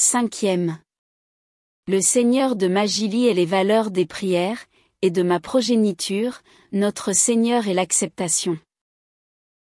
Cinquième. Le Seigneur de Magili est les valeurs des prières, et de ma progéniture, notre Seigneur est l'acceptation.